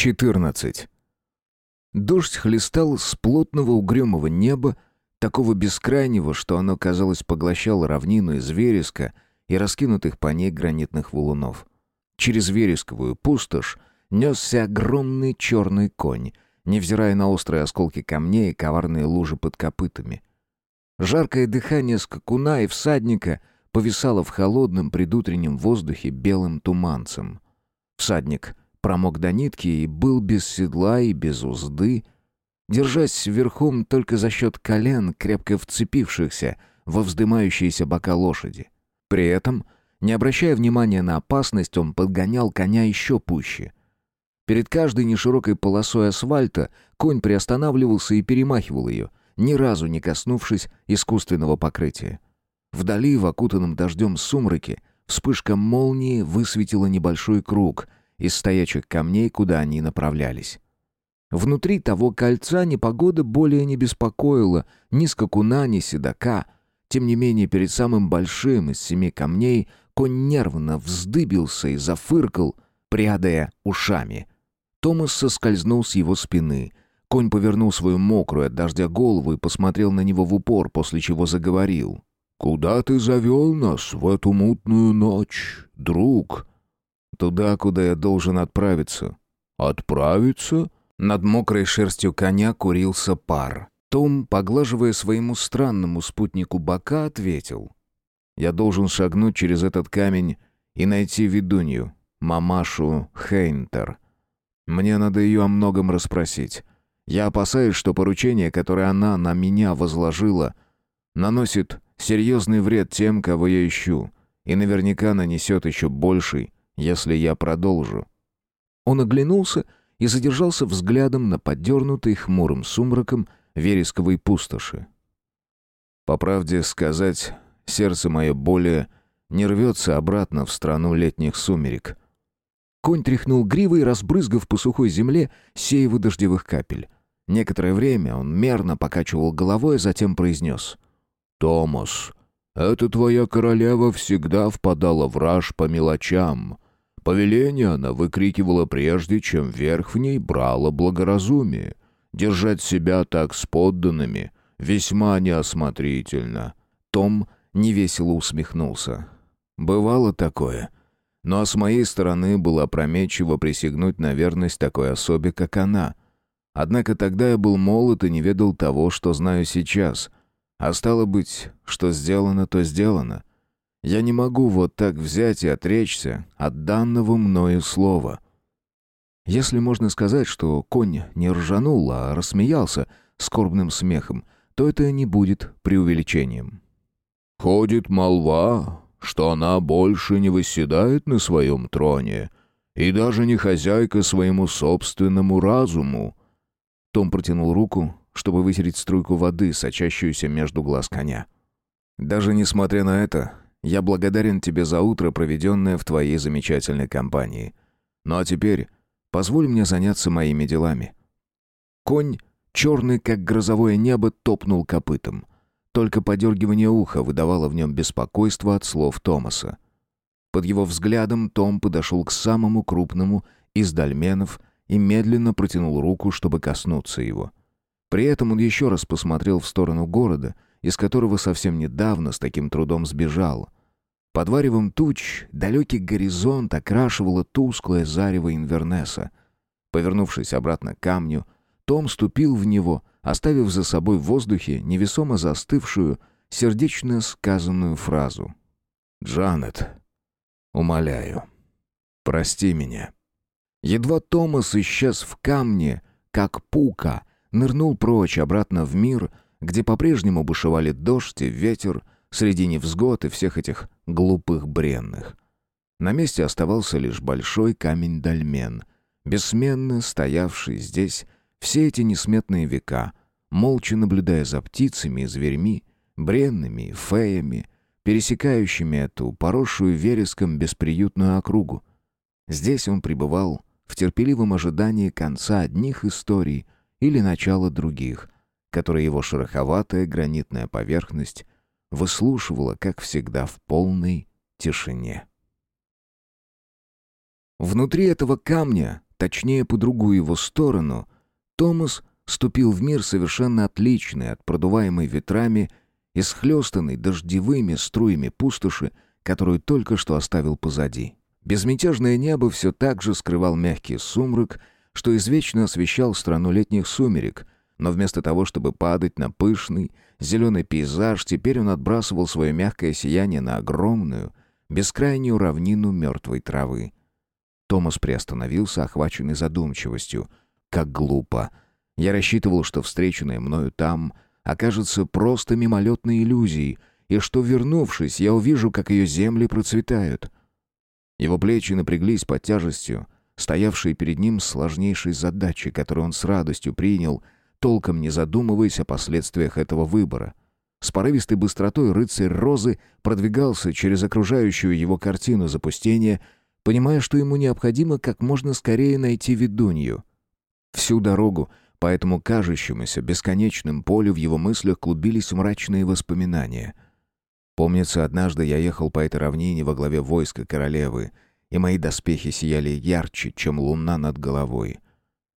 14. Дождь хлестал с плотного угрюмого неба, такого бескрайнего, что оно, казалось, поглощало равнину из вереска и раскинутых по ней гранитных валунов. Через вересковую пустошь несся огромный черный конь, невзирая на острые осколки камней и коварные лужи под копытами. Жаркое дыхание скакуна и всадника повисало в холодном предутреннем воздухе белым туманцем. Всадник промок до нитки и был без седла и без узды, держась верхом только за счет колен, крепко вцепившихся во вздымающиеся бока лошади. При этом, не обращая внимания на опасность, он подгонял коня еще пуще. Перед каждой неширокой полосой асфальта конь приостанавливался и перемахивал ее, ни разу не коснувшись искусственного покрытия. Вдали, в окутанном дождем сумраке, вспышка молнии высветила небольшой круг — из стоячих камней, куда они направлялись. Внутри того кольца непогода более не беспокоила ни скакуна, ни седока. Тем не менее, перед самым большим из семи камней конь нервно вздыбился и зафыркал, прядая ушами. Томас соскользнул с его спины. Конь повернул свою мокрую от дождя голову и посмотрел на него в упор, после чего заговорил. «Куда ты завел нас в эту мутную ночь, друг?» Туда, куда я должен отправиться. Отправиться? Над мокрой шерстью коня курился пар. Том, поглаживая своему странному спутнику бока, ответил. «Я должен шагнуть через этот камень и найти ведунью, мамашу Хейнтер. Мне надо ее о многом расспросить. Я опасаюсь, что поручение, которое она на меня возложила, наносит серьезный вред тем, кого я ищу, и наверняка нанесет еще больший, если я продолжу». Он оглянулся и задержался взглядом на подернутой хмурым сумраком вересковой пустоши. По правде сказать, сердце мое более не рвется обратно в страну летних сумерек. Конь тряхнул гривой, разбрызгав по сухой земле сеевы дождевых капель. Некоторое время он мерно покачивал головой, а затем произнес. «Томас, эта твоя королева всегда впадала в раж по мелочам. Повеление она выкрикивала прежде, чем верх в ней брало благоразумие. Держать себя так с подданными весьма неосмотрительно. Том невесело усмехнулся. Бывало такое. Но с моей стороны было опрометчиво присягнуть на верность такой особе, как она. Однако тогда я был молод и не ведал того, что знаю сейчас. А стало быть, что сделано, то сделано. Я не могу вот так взять и отречься от данного мною слова. Если можно сказать, что конь не ржанул, а рассмеялся скорбным смехом, то это не будет преувеличением. «Ходит молва, что она больше не восседает на своем троне и даже не хозяйка своему собственному разуму». Том протянул руку, чтобы вытереть струйку воды, сочащуюся между глаз коня. «Даже несмотря на это, я благодарен тебе за утро, проведенное в твоей замечательной компании. Ну а теперь позволь мне заняться моими делами». Конь, черный как грозовое небо, топнул копытом. Только подергивание уха выдавало в нем беспокойство от слов Томаса. Под его взглядом Том подошел к самому крупному из дольменов и медленно протянул руку, чтобы коснуться его. При этом он еще раз посмотрел в сторону города — из которого совсем недавно с таким трудом сбежал. Под варевом туч далекий горизонт окрашивало тусклое зарево Инвернеса. Повернувшись обратно к камню, том ступил в него, оставив за собой в воздухе невесомо застывшую, сердечно сказанную фразу. «Джанет, умоляю, прости меня». Едва Томас исчез в камне, как пука, нырнул прочь обратно в мир — где по-прежнему бушевали дождь и ветер среди невзгод и всех этих глупых бренных. На месте оставался лишь большой камень-дольмен, бессменно стоявший здесь все эти несметные века, молча наблюдая за птицами и зверьми, бренными и феями, пересекающими эту поросшую вереском бесприютную округу. Здесь он пребывал в терпеливом ожидании конца одних историй или начала других — которые его шероховатая гранитная поверхность выслушивала, как всегда, в полной тишине. Внутри этого камня точнее по другую его сторону, Томас ступил в мир совершенно отличный от продуваемой ветрами и схлестанной дождевыми струями пустоши, которую только что оставил позади. Безмятежное небо все так же скрывал мягкий сумрак, что извечно освещал страну летних сумерек, но вместо того, чтобы падать на пышный, зеленый пейзаж, теперь он отбрасывал свое мягкое сияние на огромную, бескрайнюю равнину мертвой травы. Томас приостановился, охваченный задумчивостью. Как глупо. Я рассчитывал, что встреченное мною там окажется просто мимолетной иллюзией, и что, вернувшись, я увижу, как ее земли процветают. Его плечи напряглись под тяжестью, стоявшей перед ним сложнейшей задачи, которую он с радостью принял, толком не задумываясь о последствиях этого выбора. С порывистой быстротой рыцарь Розы продвигался через окружающую его картину запустения, понимая, что ему необходимо как можно скорее найти ведунью. Всю дорогу по этому кажущемуся бесконечным полю в его мыслях клубились мрачные воспоминания. Помнится, однажды я ехал по этой равнине во главе войска королевы, и мои доспехи сияли ярче, чем луна над головой —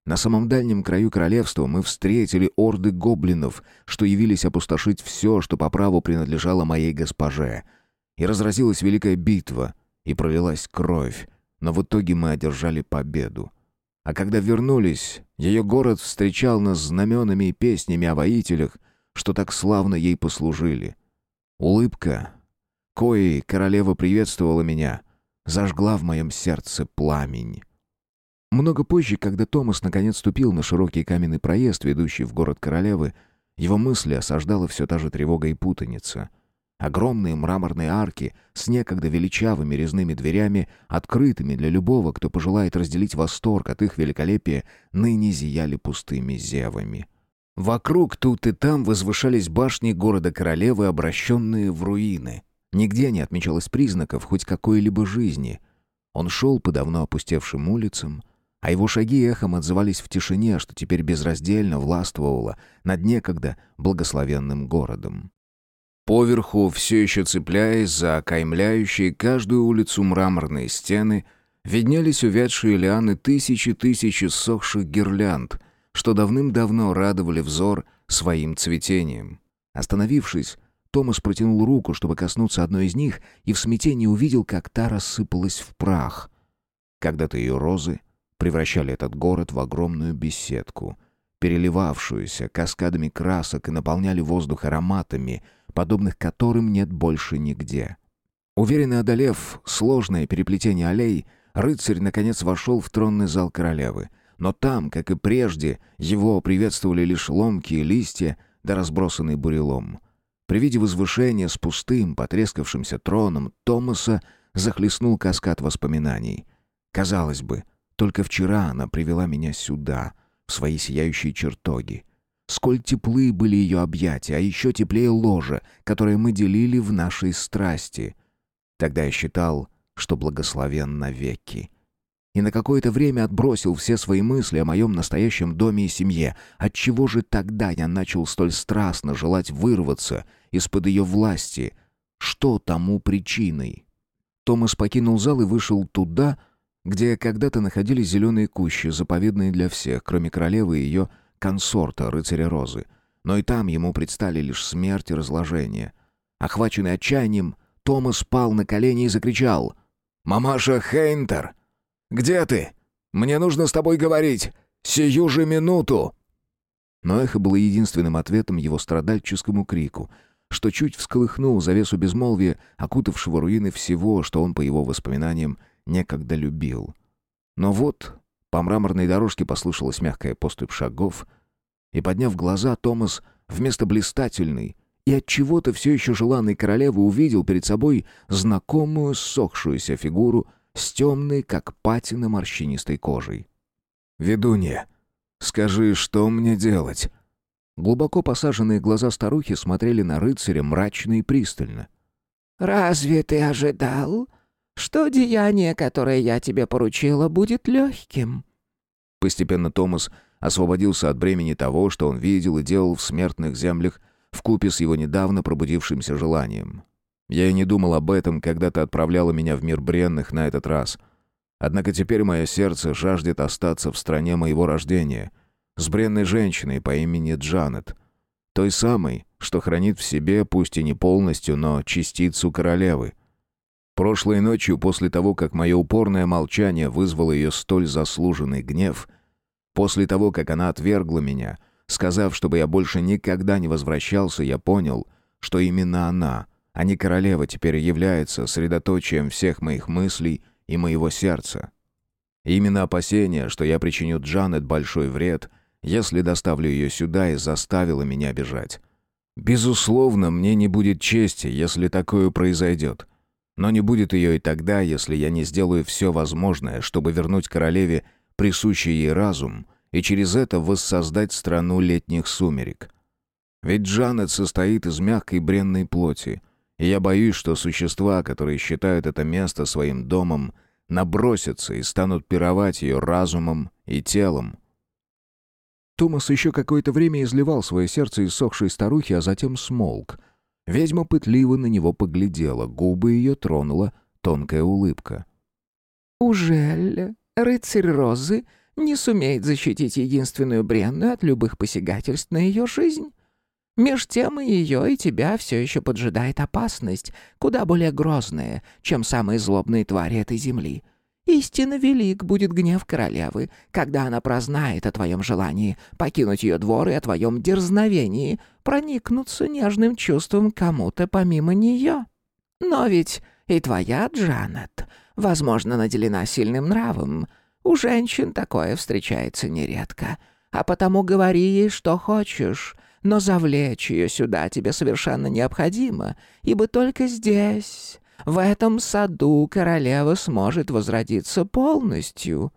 на самом дальнем краю королевства мы встретили орды гоблинов, что явились опустошить все, что по праву принадлежало моей госпоже. И разразилась великая битва, и пролилась кровь, но в итоге мы одержали победу. А когда вернулись, ее город встречал нас знаменами и песнями о воителях, что так славно ей послужили. Улыбка, коей королева приветствовала меня, зажгла в моем сердце пламень. Много позже, когда Томас наконец ступил на широкий каменный проезд, ведущий в город Королевы, его мысли осаждала все та же тревога и путаница. Огромные мраморные арки с некогда величавыми резными дверями, открытыми для любого, кто пожелает разделить восторг от их великолепия, ныне зияли пустыми зевами. Вокруг тут и там возвышались башни города Королевы, обращенные в руины. Нигде не отмечалось признаков хоть какой-либо жизни. Он шел по давно опустевшим улицам, а его шаги эхом отзывались в тишине, что теперь безраздельно властвовало над некогда благословенным городом. Поверху, все еще цепляясь за окаймляющие каждую улицу мраморные стены, виднелись увядшие лианы тысячи-тысячи сохших гирлянд, что давным-давно радовали взор своим цветением. Остановившись, Томас протянул руку, чтобы коснуться одной из них, и в смятении увидел, как та рассыпалась в прах. Когда-то ее розы превращали этот город в огромную беседку, переливавшуюся каскадами красок и наполняли воздух ароматами, подобных которым нет больше нигде. Уверенно одолев сложное переплетение аллей, рыцарь наконец вошел в тронный зал королевы. Но там, как и прежде, его приветствовали лишь ломкие листья да разбросанный бурелом. При виде возвышения с пустым, потрескавшимся троном Томаса захлестнул каскад воспоминаний. Казалось бы, только вчера она привела меня сюда, в свои сияющие чертоги. Сколь теплы были ее объятия, а еще теплее ложа, которое мы делили в нашей страсти. Тогда я считал, что благословен навеки. И на какое-то время отбросил все свои мысли о моем настоящем доме и семье. Отчего же тогда я начал столь страстно желать вырваться из-под ее власти? Что тому причиной? Томас покинул зал и вышел туда, где когда-то находились зеленые кущи, заповедные для всех, кроме королевы и ее консорта, рыцаря Розы. Но и там ему предстали лишь смерть и разложение. Охваченный отчаянием, Томас пал на колени и закричал. «Мамаша Хейнтер! Где ты? Мне нужно с тобой говорить! Сию же минуту!» Но эхо было единственным ответом его страдальческому крику, что чуть всколыхнул завесу безмолвия, окутавшего руины всего, что он, по его воспоминаниям, некогда любил. Но вот по мраморной дорожке послышалась мягкая поступь шагов, и, подняв глаза, Томас вместо блистательной и от чего-то все еще желанной королевы увидел перед собой знакомую ссохшуюся фигуру с темной, как патина, морщинистой кожей. «Ведунья, скажи, что мне делать?» Глубоко посаженные глаза старухи смотрели на рыцаря мрачно и пристально. «Разве ты ожидал, что деяние, которое я тебе поручила, будет легким». Постепенно Томас освободился от бремени того, что он видел и делал в смертных землях, вкупе с его недавно пробудившимся желанием. Я и не думал об этом, когда ты отправляла меня в мир бренных на этот раз. Однако теперь мое сердце жаждет остаться в стране моего рождения, с бренной женщиной по имени Джанет, той самой, что хранит в себе, пусть и не полностью, но частицу королевы. Прошлой ночью, после того, как мое упорное молчание вызвало ее столь заслуженный гнев, после того, как она отвергла меня, сказав, чтобы я больше никогда не возвращался, я понял, что именно она, а не королева, теперь является средоточием всех моих мыслей и моего сердца. именно опасение, что я причиню Джанет большой вред, если доставлю ее сюда и заставило меня бежать. Безусловно, мне не будет чести, если такое произойдет. Но не будет ее и тогда, если я не сделаю все возможное, чтобы вернуть королеве присущий ей разум и через это воссоздать страну летних сумерек. Ведь Джанет состоит из мягкой бренной плоти, и я боюсь, что существа, которые считают это место своим домом, набросятся и станут пировать ее разумом и телом. Томас еще какое-то время изливал свое сердце иссохшей старухи, а затем смолк. Ведьма пытливо на него поглядела, губы ее тронула тонкая улыбка. «Ужель рыцарь Розы не сумеет защитить единственную бренную от любых посягательств на ее жизнь?» Меж тем и ее, и тебя все еще поджидает опасность, куда более грозная, чем самые злобные твари этой земли. Истинно велик будет гнев королевы, когда она прознает о твоем желании покинуть ее двор и о твоем дерзновении проникнуться нежным чувством кому-то помимо нее. Но ведь и твоя Джанет, возможно, наделена сильным нравом. У женщин такое встречается нередко. А потому говори ей, что хочешь, но завлечь ее сюда тебе совершенно необходимо, ибо только здесь, в этом саду королева сможет возродиться полностью.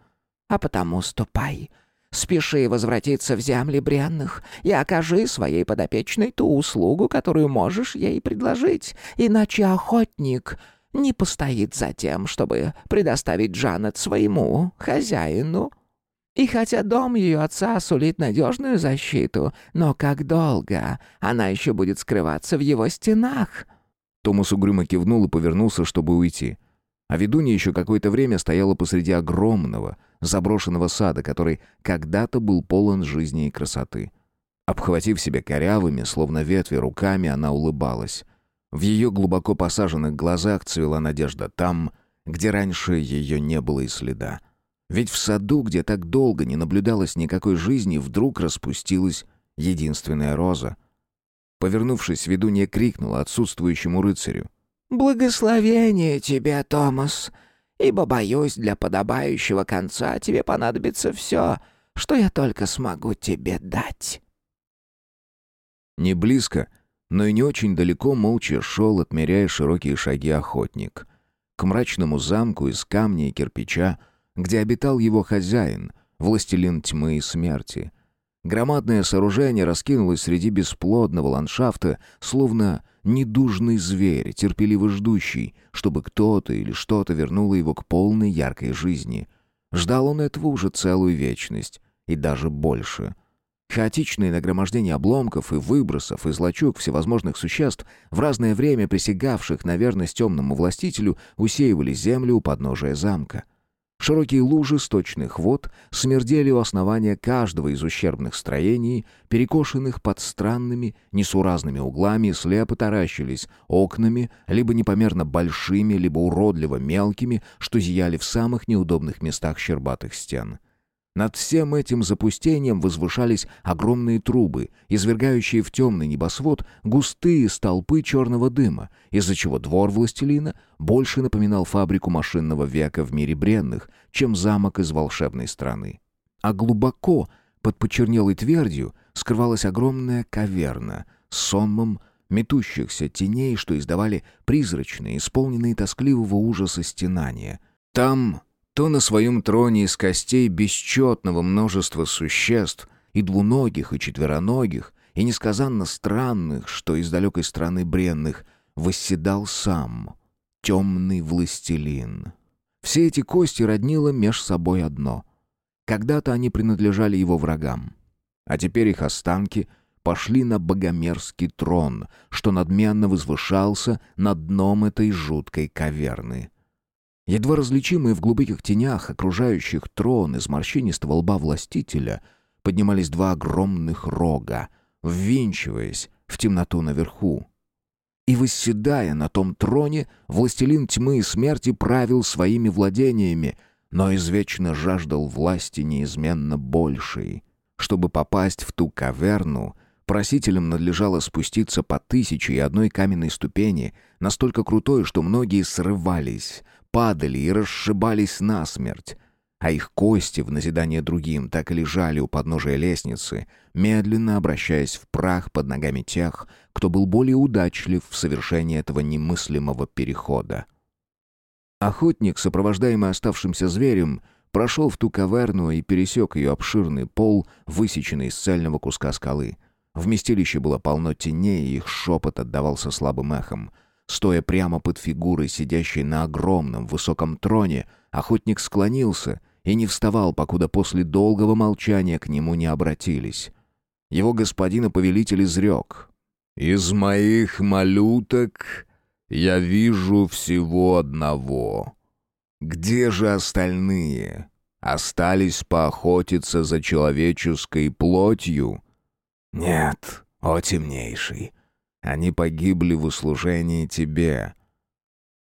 А потому ступай, спеши возвратиться в земли бренных и окажи своей подопечной ту услугу, которую можешь ей предложить, иначе охотник не постоит за тем, чтобы предоставить Джанет своему хозяину. И хотя дом ее отца сулит надежную защиту, но как долго она еще будет скрываться в его стенах?» Томас угрюмо кивнул и повернулся, чтобы уйти. А ведунья еще какое-то время стояла посреди огромного, заброшенного сада, который когда-то был полон жизни и красоты. Обхватив себя корявыми, словно ветви, руками, она улыбалась. В ее глубоко посаженных глазах цвела надежда там, где раньше ее не было и следа. Ведь в саду, где так долго не наблюдалось никакой жизни, вдруг распустилась единственная роза. Повернувшись, ведунья крикнула отсутствующему рыцарю. «Благословение тебе, Томас, ибо, боюсь, для подобающего конца тебе понадобится все, что я только смогу тебе дать». Не близко, но и не очень далеко молча шел, отмеряя широкие шаги охотник. К мрачному замку из камня и кирпича, где обитал его хозяин, властелин тьмы и смерти. Громадное сооружение раскинулось среди бесплодного ландшафта, словно недужный зверь, терпеливо ждущий, чтобы кто-то или что-то вернуло его к полной яркой жизни. Ждал он этого уже целую вечность, и даже больше — Хаотичные нагромождения обломков и выбросов из лачуг всевозможных существ, в разное время присягавших на верность темному властителю, усеивали землю у подножия замка. Широкие лужи сточных вод смердели у основания каждого из ущербных строений, перекошенных под странными, несуразными углами, слепо таращились окнами, либо непомерно большими, либо уродливо мелкими, что зияли в самых неудобных местах щербатых стен. Над всем этим запустением возвышались огромные трубы, извергающие в темный небосвод густые столпы черного дыма, из-за чего двор властелина больше напоминал фабрику машинного века в мире бренных, чем замок из волшебной страны. А глубоко, под почернелой твердью, скрывалась огромная каверна с сонмом метущихся теней, что издавали призрачные, исполненные тоскливого ужаса стенания. Там то на своем троне из костей бесчетного множества существ, и двуногих, и четвероногих, и несказанно странных, что из далекой страны бренных, восседал сам, темный властелин. Все эти кости роднило меж собой одно. Когда-то они принадлежали его врагам, а теперь их останки пошли на богомерзкий трон, что надменно возвышался над дном этой жуткой каверны. Едва различимые в глубоких тенях, окружающих трон из морщинистого лба властителя, поднимались два огромных рога, ввинчиваясь в темноту наверху. И, восседая на том троне, властелин тьмы и смерти правил своими владениями, но извечно жаждал власти неизменно большей. Чтобы попасть в ту каверну, просителям надлежало спуститься по тысяче и одной каменной ступени, настолько крутой, что многие срывались, падали и расшибались насмерть, а их кости в назидание другим так и лежали у подножия лестницы, медленно обращаясь в прах под ногами тех, кто был более удачлив в совершении этого немыслимого перехода. Охотник, сопровождаемый оставшимся зверем, прошел в ту каверну и пересек ее обширный пол, высеченный из цельного куска скалы. Вместилище было полно теней, и их шепот отдавался слабым эхом. Стоя прямо под фигурой, сидящей на огромном высоком троне, охотник склонился и не вставал, покуда после долгого молчания к нему не обратились. Его господин и повелитель изрек. «Из моих малюток я вижу всего одного. Где же остальные? Остались поохотиться за человеческой плотью? Нет, о темнейший, они погибли в услужении тебе».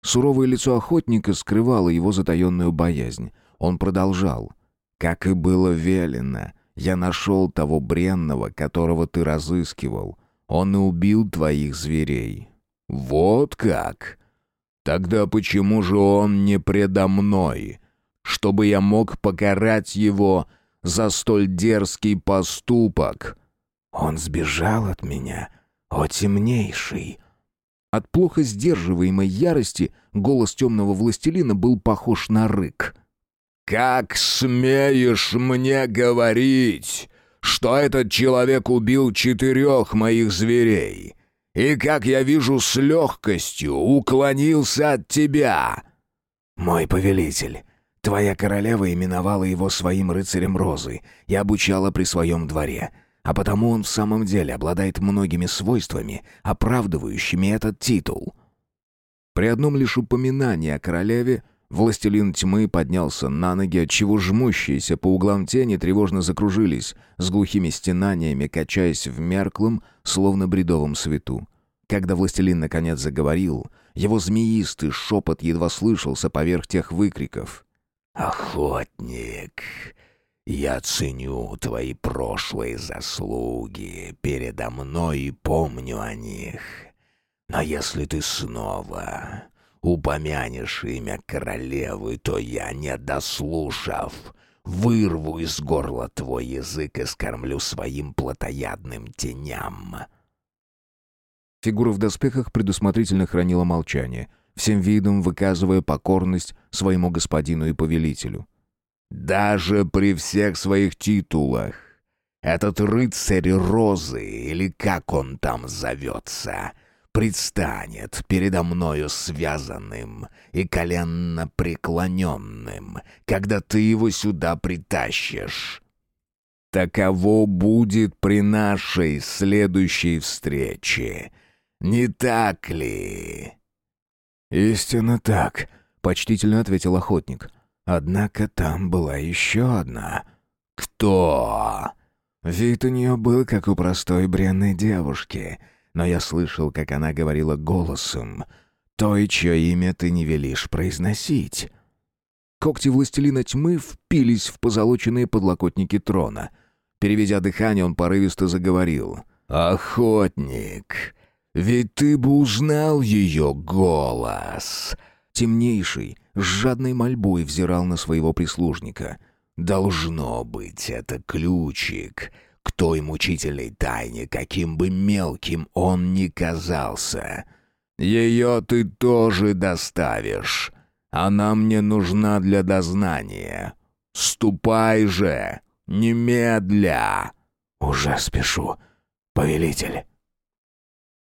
Суровое лицо охотника скрывало его затаенную боязнь. Он продолжал. «Как и было велено, я нашел того бренного, которого ты разыскивал. Он и убил твоих зверей. «Вот как? Тогда почему же он не предо мной? Чтобы я мог покарать его за столь дерзкий поступок?» «Он сбежал от меня, о темнейший!» От плохо сдерживаемой ярости голос темного властелина был похож на рык. «Как смеешь мне говорить, что этот человек убил четырех моих зверей? и, как я вижу, с легкостью уклонился от тебя. Мой повелитель, твоя королева именовала его своим рыцарем розы и обучала при своем дворе, а потому он в самом деле обладает многими свойствами, оправдывающими этот титул. При одном лишь упоминании о королеве Властелин тьмы поднялся на ноги, отчего жмущиеся по углам тени тревожно закружились, с глухими стенаниями качаясь в мерклом, словно бредовом свету. Когда властелин наконец заговорил, его змеистый шепот едва слышался поверх тех выкриков. «Охотник, я ценю твои прошлые заслуги передо мной и помню о них. Но если ты снова упомянешь имя королевы, то я, не дослушав, вырву из горла твой язык и скормлю своим плотоядным теням». Фигура в доспехах предусмотрительно хранила молчание, всем видом выказывая покорность своему господину и повелителю. «Даже при всех своих титулах этот рыцарь Розы, или как он там зовется, — предстанет передо мною связанным и коленно преклоненным, когда ты его сюда притащишь. Таково будет при нашей следующей встрече. Не так ли?» «Истинно так», — почтительно ответил охотник. «Однако там была еще одна». «Кто?» Вид у нее был, как у простой бренной девушки — но я слышал, как она говорила голосом, той, чье имя ты не велишь произносить. Когти властелина тьмы впились в позолоченные подлокотники трона. Переведя дыхание, он порывисто заговорил. «Охотник, ведь ты бы узнал ее голос!» Темнейший, с жадной мольбой взирал на своего прислужника. «Должно быть, это ключик, к той мучительной тайне, каким бы мелким он ни казался. Ее ты тоже доставишь. Она мне нужна для дознания. Ступай же, немедля!» «Уже спешу, повелитель».